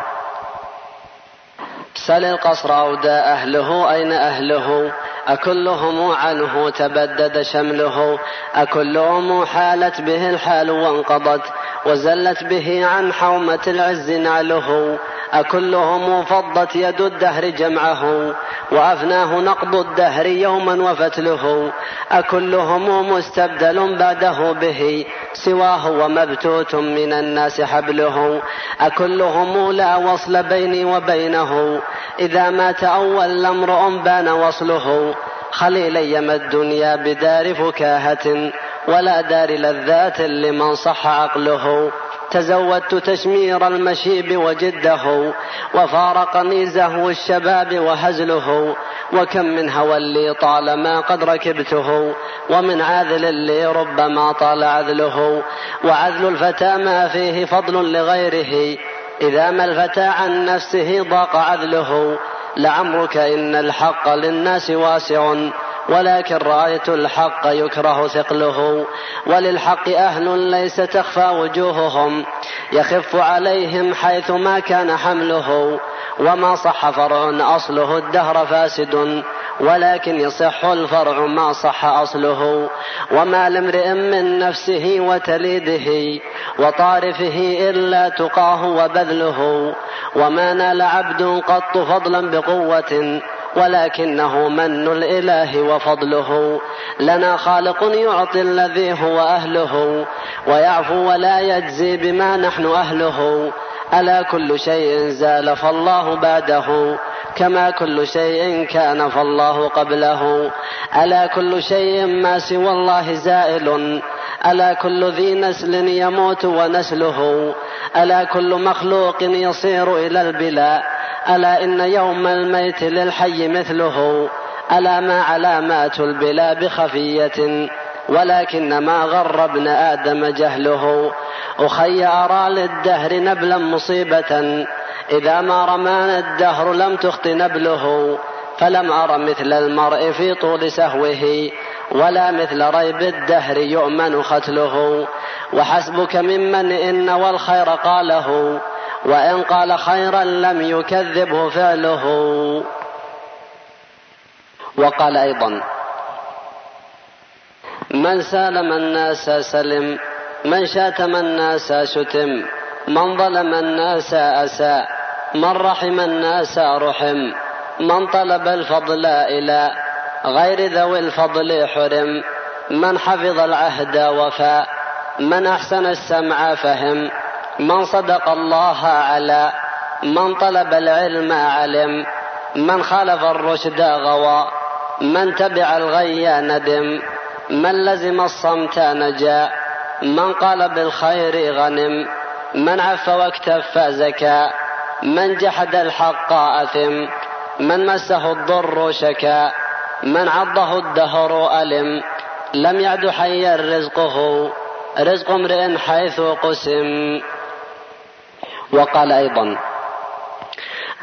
سل القصر أودى أهله أين أهله؟ أكلهم عنه تبدد شمله. أكلهم حالت به الحال وانقضت وزلت به عن حومة العز نعله. أكلهم فضت يد الدهر جمعه وأفناه نقض الدهر يوما وفتله أكلهم مستبدل بعده به سواه ومبتوت من الناس حبله أكلهم لا وصل بيني وبينه إذا ما تأول امرؤ بان وصله خليلا يم الدنيا بدار فكاهة ولا دار لذات لمن صح عقله تزودت تشمير المشيب وجده وفارقني زهو الشباب وهزله وكم من هوى لي طالما قد ركبته ومن عاذل لي ربما طال عذله. وعذل الفتى ما فيه فضل لغيره إذا ما الفتى عن نفسه ضاق عذله. لعمرك إن الحق للناس واسع. ولكن راية الحق يكره ثقله وللحق أهل ليس تخفى وجوههم يخف عليهم حيث ما كان حمله وما صح فرع أصله الدهر فاسد ولكن يصح الفرع ما صح أصله وما لامرئ من نفسه وتليده وطارفه إلا تقاه وبذله وما نال عبد قط فضلا بقوة ولكنه من الإله وفضله. لنا خالق يعطي الذي هو أهله ويعفو ولا يجزي بما نحن أهله. ألا كل شيء زال فالله بعده كما كل شيء كان فالله قبله. ألا كل شيء ما سوى الله زائل ألا كل ذي نسل يموت ونسله. ألا كل مخلوق يصير إلى البلا ألا إن يوم الميت للحي مثله ألا ما علامات البلا بخفية ولكن ما غر ابن آدم جهله. أخي أرى للدهر نبلا مصيبة إذا ما رمانا الدهر لم تخط نبله فلم أر مثل المرء في طول سهوه ولا مثل ريب الدهر يؤمن ختله. وحسبك ممن إن والخير قاله وإن قال خيرا لم يكذبه فعله. وقال أيضا من سالم الناس سلم من شاتم الناس شتم من ظلم الناس أساء من رحم الناس رحم من طلب الفضل إلى غير ذوي الفضل حرم من حفظ العهد وفاء من أحسن السمع فهم. من صدق الله على من طلب العلم علم من خالف الرشد غوى من تبع الغي ندم من لزم الصمت نجا من قال بالخير غنم من عف واكتف زكا من جحد الحق أثم من مسه الضر شكا من عضه الدهر ألم لم يعد حيا رزقه رزق امرئ حيث قسم. وقال أيضا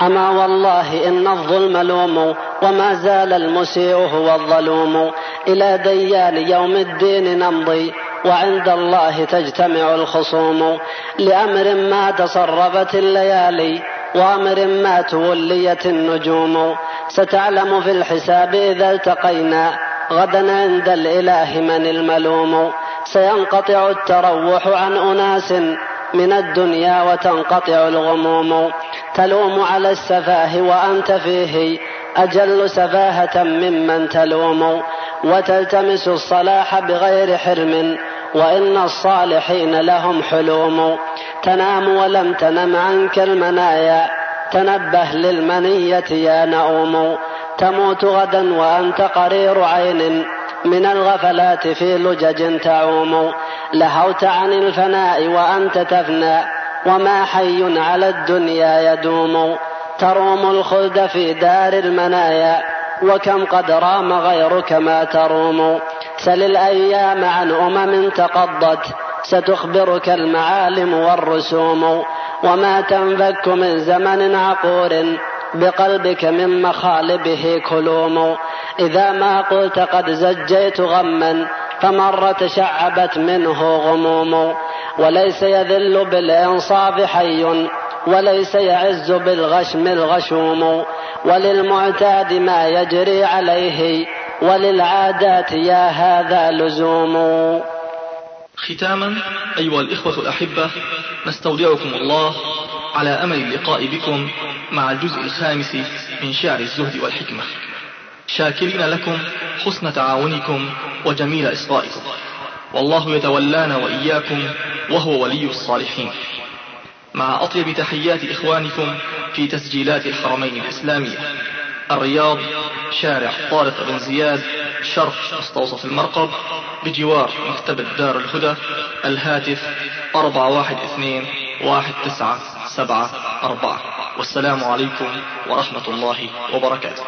أما والله إن الظلم لوم وما زال المسيء هو الظلوم. إلى ديان يوم الدين نمضي وعند الله تجتمع الخصوم. لأمر ما تصرفت الليالي وأمر ما توليت النجوم. ستعلم في الحساب إذا التقينا غدا عند الإله من الملوم. سينقطع التروح عن أناس من الدنيا وتنقطع الغموم. تلوم على السفاه وأنت فيه. أجل سفاهة ممن تلوم. وتلتمس الصلاح بغير حرم. وإن الصالحين لهم حلوم. تنام ولم تنم عنك المنايا. تنبه للمنية يا نؤوم. تموت غدا وأنت قرير عين. من الغفلات في لجج تعوم. لهوت عن الفناء وأنت تفنى وما حي على الدنيا يدوم. تروم الخلد في دار المنايا وكم قد رام غيرك ما تروم. سل الأيام عن أمم تقضت ستخبرك المعالم والرسوم. وما تنفك من زمن عقور بقلبك من مخالبه كلوم. إذا ما قلت قد زجيت غما فمر تشعبت منه غموم وليس يذل بالإنصاف حي وليس يعز بالغشم الغشوم. وللمعتاد ما يجري عليه وللعادات يا هذا لزوم. ختاما أيها الإخوة الأحبة نستودعكم الله على أمل اللقاء بكم مع الجزء الخامس من شعر الزهد والحكمة. شاكرين لكم حسن تعاونكم وجميل إصغائكم. والله يتولانا وإياكم وهو ولي الصالحين. مع أطيب تحيات إخوانكم في تسجيلات الحرمين الإسلامية. الرياض شارع طارق بن زياد شرق مستوصف المرقب بجوار مكتبة دار الهدى الهاتف أربعة واحد اثنين واحد تسعة سبعة أربعة. والسلام عليكم ورحمة الله وبركاته.